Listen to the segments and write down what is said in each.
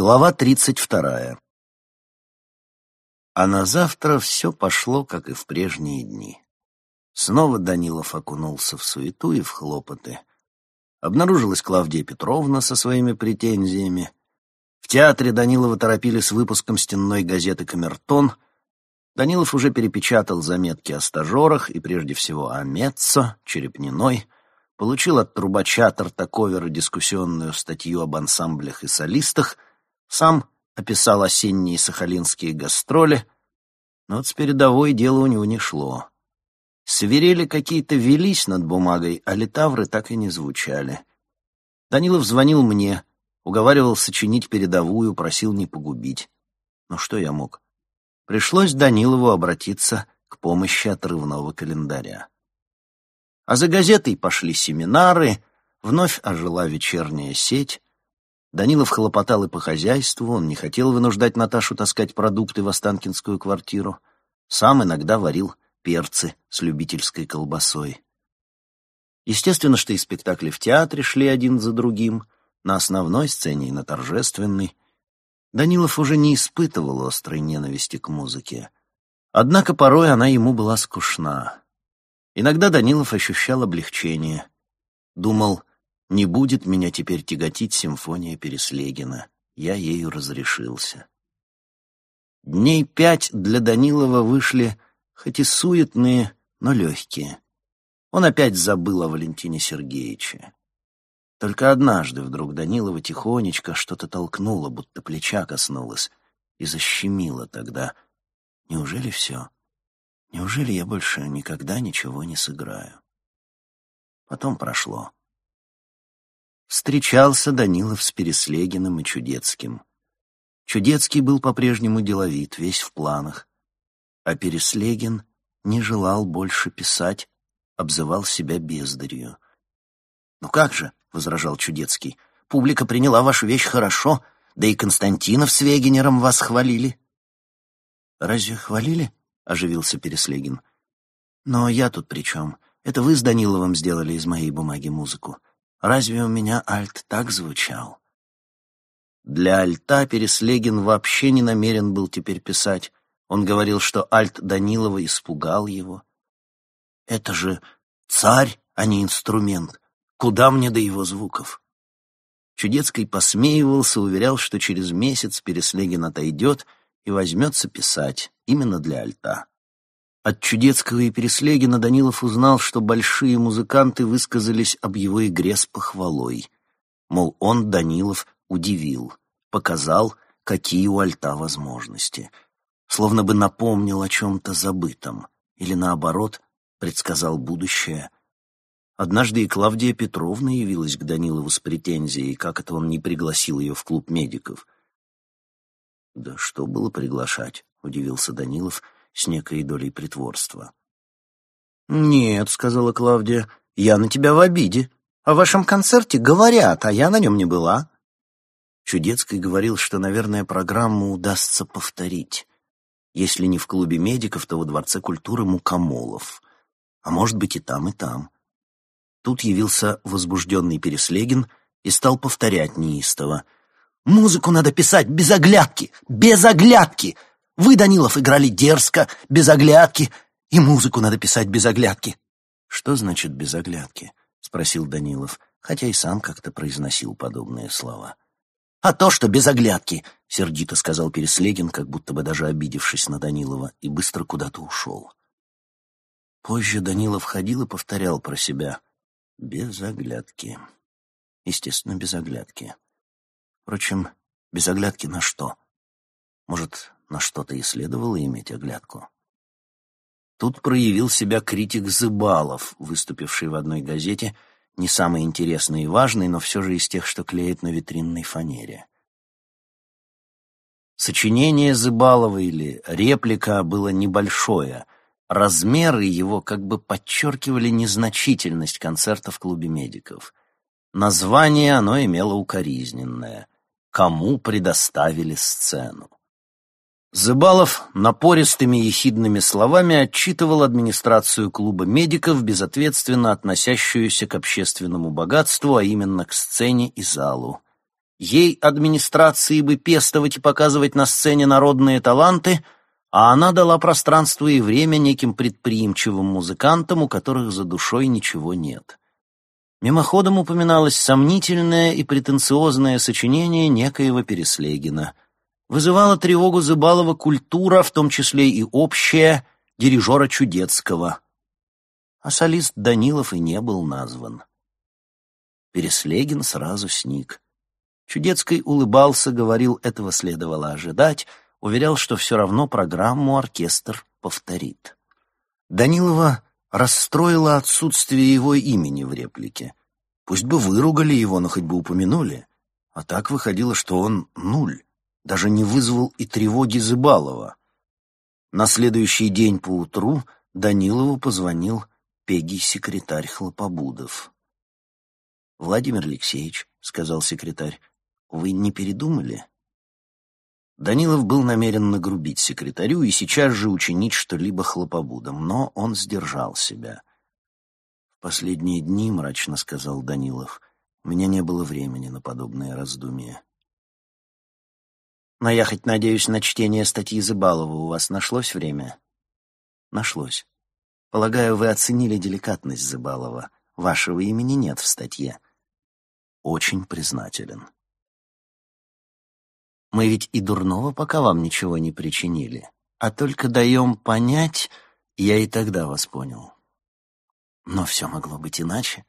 Глава тридцать вторая. А на завтра все пошло, как и в прежние дни. Снова Данилов окунулся в суету и в хлопоты. Обнаружилась Клавдия Петровна со своими претензиями. В театре Данилова торопили с выпуском стенной газеты «Камертон». Данилов уже перепечатал заметки о стажерах и, прежде всего, о Меццо, Черепниной, получил от трубача Тартаковера дискуссионную статью об ансамблях и солистах — сам описал осенние сахалинские гастроли, но вот с передовой дело у него не шло. Свирели какие-то велись над бумагой, а литавры так и не звучали. Данилов звонил мне, уговаривал сочинить передовую, просил не погубить. Но что я мог? Пришлось Данилову обратиться к помощи отрывного календаря. А за газетой пошли семинары, вновь ожила вечерняя сеть, Данилов хлопотал и по хозяйству, он не хотел вынуждать Наташу таскать продукты в Останкинскую квартиру. Сам иногда варил перцы с любительской колбасой. Естественно, что и спектакли в театре шли один за другим, на основной сцене и на торжественной. Данилов уже не испытывал острой ненависти к музыке. Однако порой она ему была скучна. Иногда Данилов ощущал облегчение. Думал, не будет меня теперь тяготить симфония Переслегина. Я ею разрешился. Дней пять для Данилова вышли, хоть и суетные, но легкие. Он опять забыл о Валентине Сергеевиче. Только однажды вдруг Данилова тихонечко что-то толкнуло, будто плеча коснулось, и защемило тогда. Неужели все? Неужели я больше никогда ничего не сыграю? Потом прошло. Встречался Данилов с Переслегиным и Чудецким. Чудецкий был по-прежнему деловит, весь в планах. А Переслегин не желал больше писать, обзывал себя бездарью. «Ну как же», — возражал Чудецкий, — «публика приняла вашу вещь хорошо, да и Константинов с Вегенером вас хвалили». «Разве хвалили?» — оживился Переслегин. «Но я тут при чем? Это вы с Даниловым сделали из моей бумаги музыку. Разве у меня альт так звучал? Для альта Переслегин вообще не намерен был теперь писать. Он говорил, что альт Данилова испугал его. Это же царь, а не инструмент. Куда мне до его звуков? Чудецкий посмеивался, уверял, что через месяц Переслегин отойдет и возьмется писать именно для альта. От Чудецкого и Переслегина Данилов узнал, что большие музыканты высказались об его игре с похвалой. Мол, он, Данилов, удивил, показал, какие у альта возможности. Словно бы напомнил о чем-то забытом. Или, наоборот, предсказал будущее. Однажды и Клавдия Петровна явилась к Данилову с претензией, как это он не пригласил ее в клуб медиков. «Да что было приглашать?» — удивился Данилов — с некой долей притворства. «Нет», — сказала Клавдия, — «я на тебя в обиде. О вашем концерте говорят, а я на нем не была». Чудецкий говорил, что, наверное, программу удастся повторить. Если не в клубе медиков, то во Дворце культуры Мукомолов. А может быть и там, и там. Тут явился возбужденный Переслегин и стал повторять неистово. «Музыку надо писать без оглядки! Без оглядки! Вы, Данилов, играли дерзко, без оглядки, и музыку надо писать без оглядки. Что значит без оглядки? спросил Данилов, хотя и сам как-то произносил подобные слова. А то, что без оглядки, сердито сказал Переслегин, как будто бы даже обидевшись на Данилова, и быстро куда-то ушел. Позже Данилов ходил и повторял про себя: без оглядки. Естественно, без оглядки. Впрочем, без оглядки на что? Может, на что-то и следовало иметь оглядку. Тут проявил себя критик Зыбалов, выступивший в одной газете, не самый интересный и важный, но все же из тех, что клеят на витринной фанере. Сочинение Зыбалова или реплика было небольшое. Размеры его как бы подчеркивали незначительность концерта в клубе медиков. Название оно имело укоризненное «Кому предоставили сцену?». Зыбалов напористыми ехидными словами отчитывал администрацию клуба медиков, безответственно относящуюся к общественному богатству, а именно к сцене и залу. ей, администрации, бы пестовать и показывать на сцене народные таланты, а она дала пространство и время неким предприимчивым музыкантам, у которых за душой ничего нет. Мимоходом упоминалось сомнительное и претенциозное сочинение некоего Переслегина. Вызывала тревогу Зыбалова культура, в том числе и общая, дирижера Чудецкого. А солист Данилов и не был назван. Переслегин сразу сник. Чудецкий улыбался, говорил, этого следовало ожидать, уверял, что все равно программу оркестр повторит. Данилова расстроило отсутствие его имени в реплике. Пусть бы выругали его, но хоть бы упомянули. А так выходило, что он нуль, даже не вызвал и тревоги Зыбалова. На следующий день поутру Данилову позвонил Пеги-секретарь Хлопобудов. «Владимир Алексеевич», — сказал секретарь, — «вы не передумали?» Данилов был намерен нагрубить секретарю и сейчас же учинить что-либо хлопобудом, но он сдержал себя. «В последние дни, — мрачно сказал Данилов, — у меня не было времени на подобные раздумья». «Но я хоть надеюсь на чтение статьи Зыбалова. У вас нашлось время?» «Нашлось. Полагаю, вы оценили деликатность Зыбалова. Вашего имени нет в статье». «Очень признателен». Мы ведь и дурного пока вам ничего не причинили, а только даем понять, я и тогда вас понял. Но все могло быть иначе,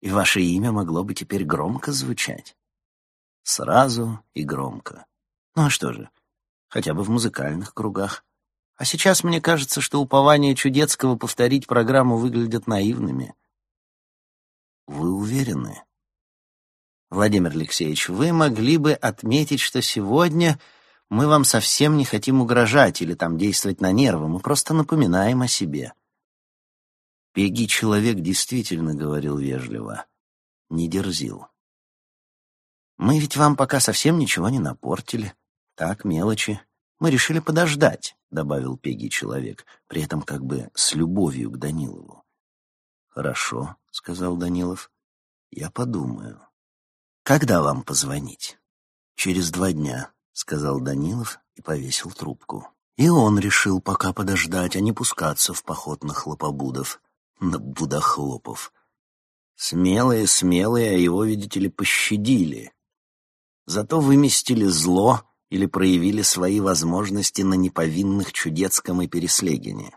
и ваше имя могло бы теперь громко звучать. Сразу и громко. Ну а что же, хотя бы в музыкальных кругах. А сейчас мне кажется, что упования Чудецкого повторить программу выглядят наивными. Вы уверены? Владимир Алексеевич, вы могли бы отметить, что сегодня мы вам совсем не хотим угрожать или там действовать на нервы, мы просто напоминаем о себе. Пеги человек действительно говорил вежливо, не дерзил. Мы ведь вам пока совсем ничего не напортили. Так, мелочи. Мы решили подождать, добавил Пеги человек, при этом как бы с любовью к Данилову. Хорошо, сказал Данилов. Я подумаю. «Когда вам позвонить?» «Через два дня», — сказал Данилов и повесил трубку. И он решил пока подождать, а не пускаться в поход на хлопобудов, на будохлопов. Смелые, смелые, а его, видите ли, пощадили. Зато выместили зло или проявили свои возможности на неповинных Чудецком и Переслегине.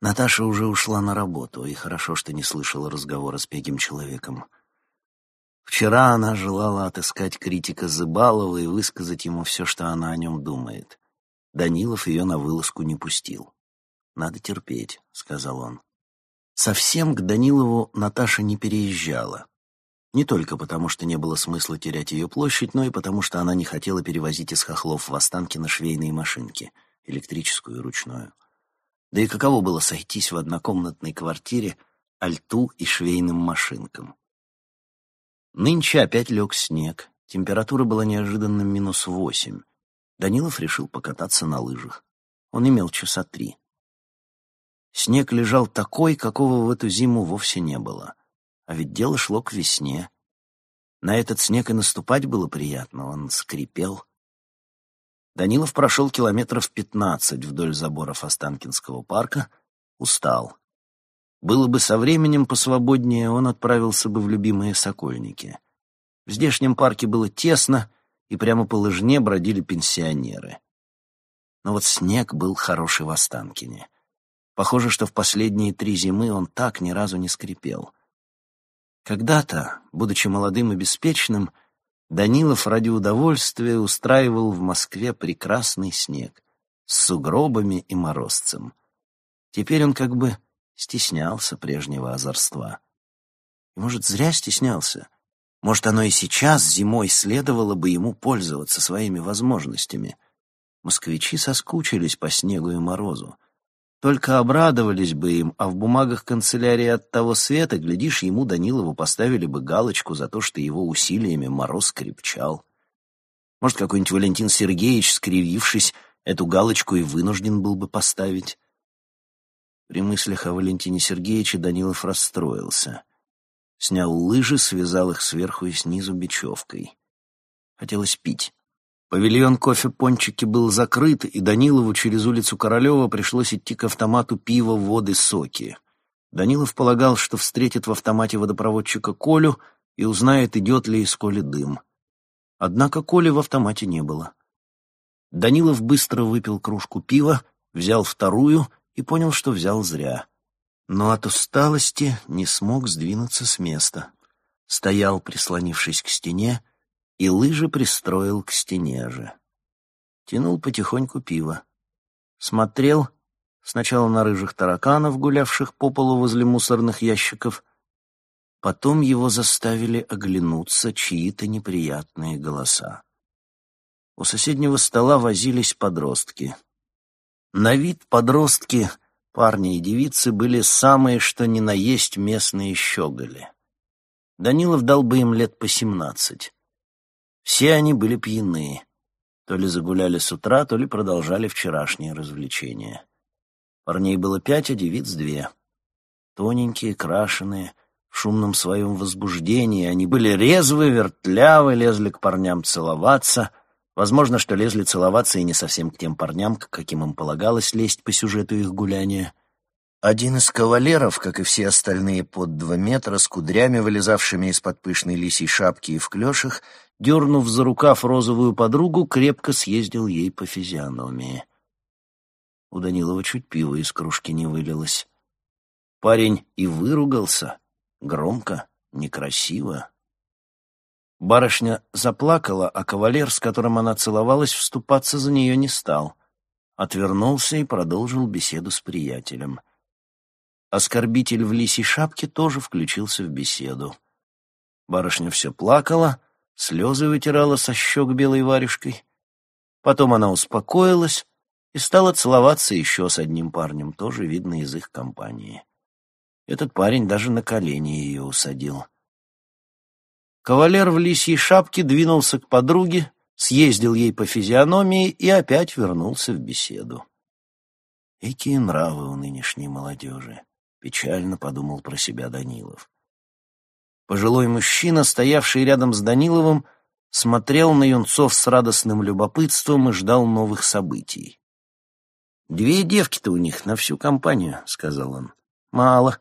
Наташа уже ушла на работу, и хорошо, что не слышала разговора с пегим человеком. Вчера она желала отыскать критика Зыбалова и высказать ему все, что она о нем думает. Данилов ее на вылазку не пустил. «Надо терпеть», — сказал он. Совсем к Данилову Наташа не переезжала. Не только потому, что не было смысла терять ее площадь, но и потому, что она не хотела перевозить из хохлов в Останкино швейные машинки, электрическую и ручную. Да и каково было сойтись в однокомнатной квартире альту и швейным машинкам. Нынче опять лег снег. Температура была неожиданно минус восемь. Данилов решил покататься на лыжах. Он имел часа три. Снег лежал такой, какого в эту зиму вовсе не было. А ведь дело шло к весне. На этот снег и наступать было приятно, он скрипел. Данилов прошел километров пятнадцать вдоль заборов Останкинского парка, устал. Было бы со временем посвободнее, он отправился бы в любимые Сокольники. В здешнем парке было тесно, и прямо по лыжне бродили пенсионеры. Но вот снег был хороший в Останкине. Похоже, что в последние три зимы он так ни разу не скрипел. Когда-то, будучи молодым и беспечным, Данилов ради удовольствия устраивал в Москве прекрасный снег с сугробами и морозцем. Теперь он как бы стеснялся прежнего озорства. И, может, зря стеснялся. Может, оно и сейчас, зимой, следовало бы ему пользоваться своими возможностями. Москвичи соскучились по снегу и морозу. Только обрадовались бы им, а в бумагах канцелярии от того света, глядишь, ему Данилову поставили бы галочку за то, что его усилиями мороз крепчал. Может, какой-нибудь Валентин Сергеевич, скривившись, эту галочку и вынужден был бы поставить. При мыслях о Валентине Сергеевиче Данилов расстроился. Снял лыжи, связал их сверху и снизу бечевкой. Хотелось пить. Павильон кофе-пончики был закрыт, и Данилову через улицу Королева пришлось идти к автомату пива, воды, соки. Данилов полагал, что встретит в автомате водопроводчика Колю и узнает, идет ли из Коли дым. Однако Коли в автомате не было. Данилов быстро выпил кружку пива, взял вторую и понял, что взял зря. Но от усталости не смог сдвинуться с места. Стоял, прислонившись к стене, и лыжи пристроил к стене же. Тянул потихоньку пиво. Смотрел сначала на рыжих тараканов, гулявших по полу возле мусорных ящиков, потом его заставили оглянуться чьи-то неприятные голоса. У соседнего стола возились подростки. На вид подростки, парни и девицы, были самые что ни на есть местные щеголи. Данилов дал бы им лет по семнадцать. Все они были пьяны. То ли загуляли с утра, то ли продолжали вчерашние развлечения. Парней было пять, а девиц две. Тоненькие, крашеные, в шумном своем возбуждении. Они были резвы, вертлявы, лезли к парням целоваться. Возможно, что лезли целоваться и не совсем к тем парням, к каким им полагалось лезть по сюжету их гуляния. Один из кавалеров, как и все остальные под два метра, с кудрями, вылезавшими из-под пышной лисьей шапки и в клешах, дернув за рукав розовую подругу, крепко съездил ей по физиономии. У Данилова чуть пиво из кружки не вылилось. Парень и выругался, громко, некрасиво. Барышня заплакала, а кавалер, с которым она целовалась, вступаться за нее не стал. Отвернулся и продолжил беседу с приятелем — Оскорбитель в лисьей шапке тоже включился в беседу. Барышня все плакала, слезы вытирала со щек белой варежкой. Потом она успокоилась и стала целоваться еще с одним парнем, тоже видно из их компании. Этот парень даже на колени ее усадил. Кавалер в лисьей шапке двинулся к подруге, съездил ей по физиономии и опять вернулся в беседу. Какие нравы у нынешней молодежи! Печально подумал про себя Данилов. Пожилой мужчина, стоявший рядом с Даниловым, смотрел на юнцов с радостным любопытством и ждал новых событий. «Две девки-то у них на всю компанию», — сказал он. «Мало».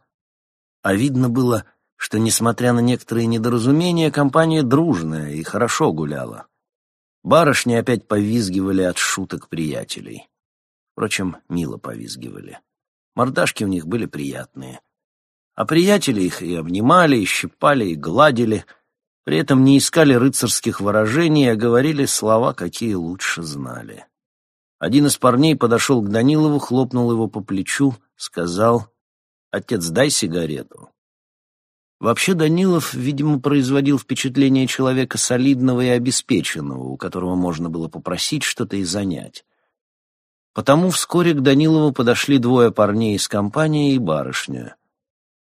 А видно было, что, несмотря на некоторые недоразумения, компания дружная и хорошо гуляла. Барышни опять повизгивали от шуток приятелей. Впрочем, мило повизгивали. Мордашки у них были приятные. А приятели их и обнимали, и щипали, и гладили, при этом не искали рыцарских выражений, а говорили слова, какие лучше знали. Один из парней подошел к Данилову, хлопнул его по плечу, сказал, «Отец, дай сигарету». Вообще Данилов, видимо, производил впечатление человека солидного и обеспеченного, у которого можно было попросить что-то и занять. Потому вскоре к Данилову подошли двое парней из компании и барышня.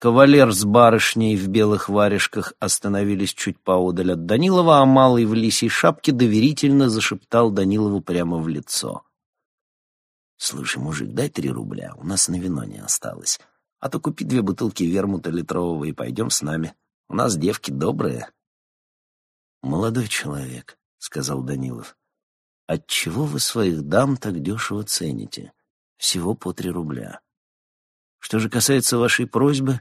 Кавалер с барышней в белых варежках остановились чуть поодаль от Данилова, а малый в лисьей шапке доверительно зашептал Данилову прямо в лицо. «Слушай, мужик, дай три рубля, у нас на вино не осталось. А то купи две бутылки вермута литрового и пойдем с нами. У нас девки добрые». «Молодой человек», — сказал Данилов, Отчего вы своих дам так дешево цените? Всего по три рубля. Что же касается вашей просьбы,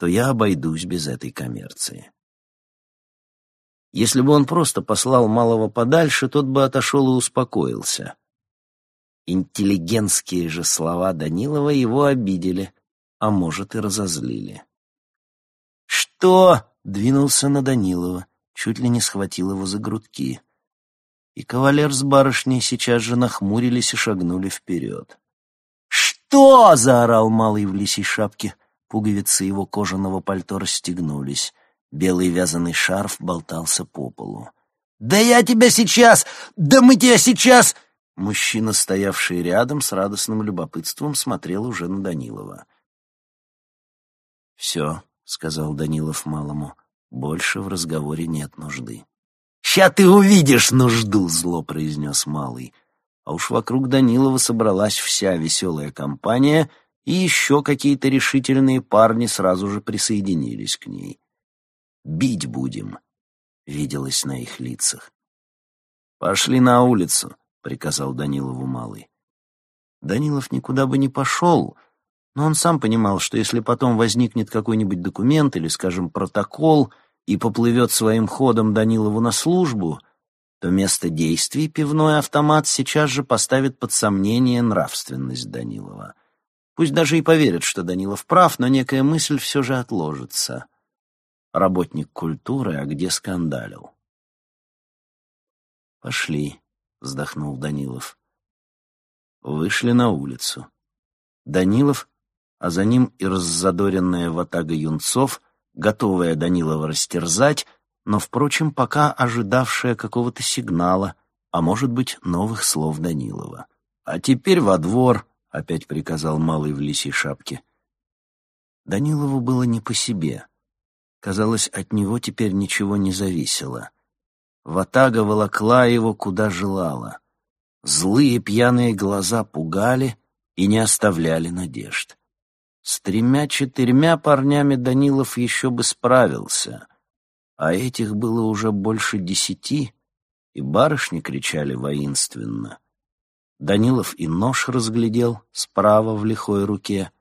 то я обойдусь без этой коммерции. Если бы он просто послал малого подальше, тот бы отошел и успокоился. Интеллигентские же слова Данилова его обидели, а может и разозлили. «Что?» — двинулся на Данилова, чуть ли не схватил его за грудки и кавалер с барышней сейчас же нахмурились и шагнули вперед. «Что?» — заорал малый в лисей шапке. Пуговицы его кожаного пальто расстегнулись. Белый вязаный шарф болтался по полу. «Да я тебя сейчас! Да мы тебя сейчас!» Мужчина, стоявший рядом, с радостным любопытством смотрел уже на Данилова. «Все», — сказал Данилов малому, — «больше в разговоре нет нужды». «Ща ты увидишь нужду!» — зло произнес малый. А уж вокруг Данилова собралась вся веселая компания, и еще какие-то решительные парни сразу же присоединились к ней. Бить будем, виделось на их лицах. «Пошли на улицу», — приказал Данилову малый. Данилов никуда бы не пошел, но он сам понимал, что если потом возникнет какой-нибудь документ или, скажем, протокол и поплывет своим ходом Данилову на службу, то место действий пивной автомат сейчас же поставит под сомнение нравственность Данилова. Пусть даже и поверят, что Данилов прав, но некая мысль все же отложится. Работник культуры, а где скандалил? «Пошли», — вздохнул Данилов. Вышли на улицу. Данилов, а за ним и раззадоренная ватага юнцов, готовая Данилова растерзать, но, впрочем, пока ожидавшая какого-то сигнала, а может быть, новых слов Данилова. «А теперь во двор», — опять приказал малый в лисей шапке. Данилову было не по себе. Казалось, от него теперь ничего не зависело. Ватага волокла его, куда желала. Злые пьяные глаза пугали и не оставляли надежд. С тремя-четырьмя парнями Данилов еще бы справился, а этих было уже больше десяти, и барышни кричали воинственно. Данилов и нож разглядел справа в лихой руке.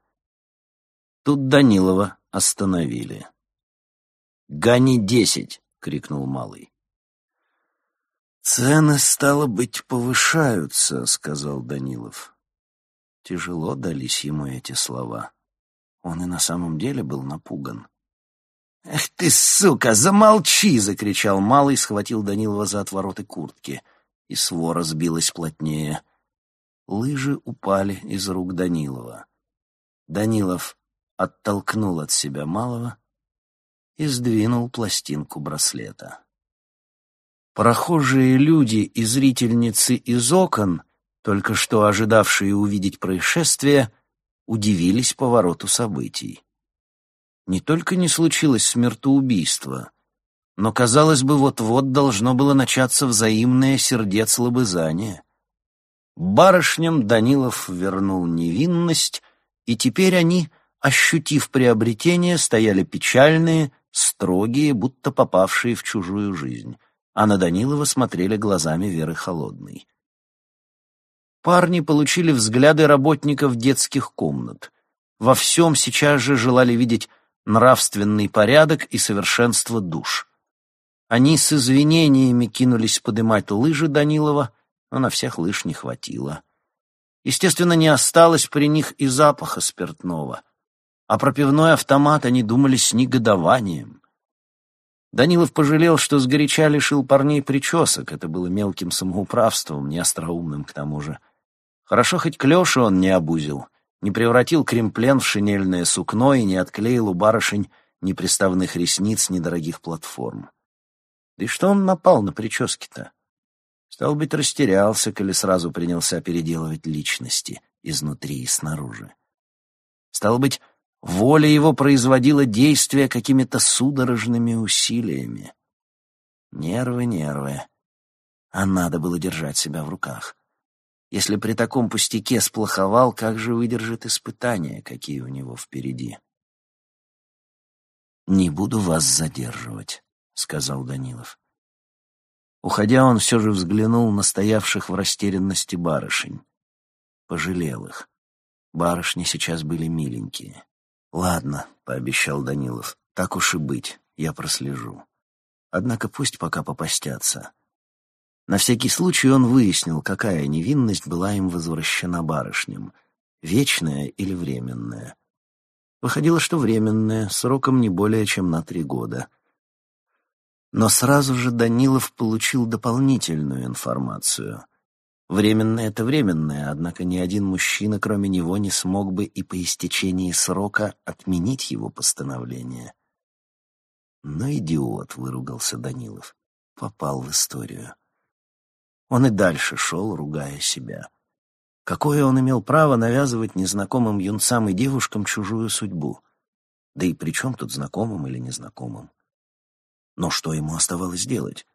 Тут Данилова остановили. «Гони десять!» — крикнул малый. «Цены, стало быть, повышаются», — сказал Данилов. Тяжело дались ему эти слова. Он и на самом деле был напуган. «Эх ты, сука, замолчи!» — закричал малый, схватил Данилова за отвороты куртки. И свора сбилась плотнее. Лыжи упали из рук Данилова. Данилов оттолкнул от себя малого и сдвинул пластинку браслета. Прохожие люди и зрительницы из окон, только что ожидавшие увидеть происшествие, удивились повороту событий. Не только не случилось смертоубийство, но, казалось бы, вот-вот должно было начаться взаимное сердец лобызание. Барышням Данилов вернул невинность, и теперь они, ощутив приобретение, стояли печальные, строгие, будто попавшие в чужую жизнь а на Данилова смотрели глазами Веры Холодной. Парни получили взгляды работников детских комнат. Во всем сейчас же желали видеть нравственный порядок и совершенство душ. Они с извинениями кинулись подымать лыжи Данилова, но на всех лыж не хватило. Естественно, не осталось при них и запаха спиртного, а про пивной автомат они думали с негодованием. Данилов пожалел, что сгоряча лишил парней причесок. Это было мелким самоуправством, неостроумным к тому же. Хорошо, хоть клёши он не обузил, не превратил кремплен в шинельное сукно и не отклеил у барышень ни приставных ресниц, ни дорогих платформ. Да и что он напал на прически-то? Стал быть, растерялся, коли сразу принялся переделывать личности изнутри и снаружи. Стал быть, Воля его производила действия какими-то судорожными усилиями. Нервы, нервы. А надо было держать себя в руках. Если при таком пустяке сплоховал, как же выдержит испытания, какие у него впереди? «Не буду вас задерживать», — сказал Данилов. Уходя, он все же взглянул на стоявших в растерянности барышень. Пожалел их. Барышни сейчас были миленькие. «Ладно», — пообещал Данилов, — «так уж и быть, я прослежу. Однако пусть пока попастятся». На всякий случай он выяснил, какая невинность была им возвращена барышням — вечная или временная. Выходило, что временная, сроком не более чем на три года. Но сразу же Данилов получил дополнительную информацию. Временное — это временное, однако ни один мужчина, кроме него, не смог бы и по истечении срока отменить его постановление. Но идиот, — выругался Данилов, — попал в историю. Он и дальше шел, ругая себя. Какое он имел право навязывать незнакомым юнцам и девушкам чужую судьбу? Да и при чем тут знакомым или незнакомым? Но что ему оставалось делать?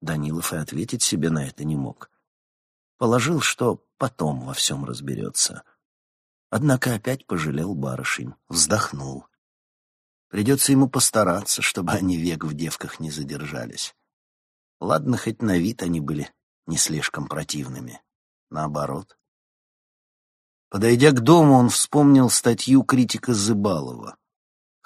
Данилов и ответить себе на это не мог. Положил, что потом во всем разберется. Однако опять пожалел барышень, вздохнул. Придется ему постараться, чтобы они век в девках не задержались. Ладно, хоть на вид они были не слишком противными. Наоборот. Подойдя к дому, он вспомнил статью критика Зыбалова.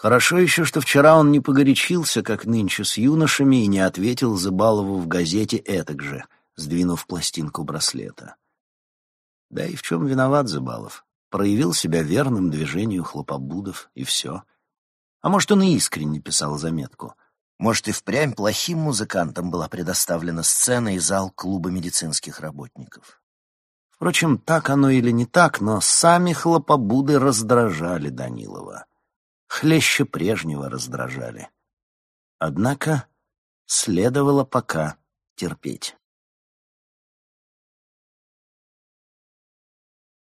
Хорошо еще, что вчера он не погорячился, как нынче с юношами, и не ответил Зыбалову в газете этак же, сдвинув пластинку браслета. Да и в чем виноват Зыбалов? Проявил себя верным движению хлопобудов, и все. А может, он и искренне писал заметку. Может, и впрямь плохим музыкантам была предоставлена сцена и зал клуба медицинских работников. Впрочем, так оно или не так, но сами хлопобуды раздражали Данилова. Хлеще прежнего раздражали. Однако следовало пока терпеть.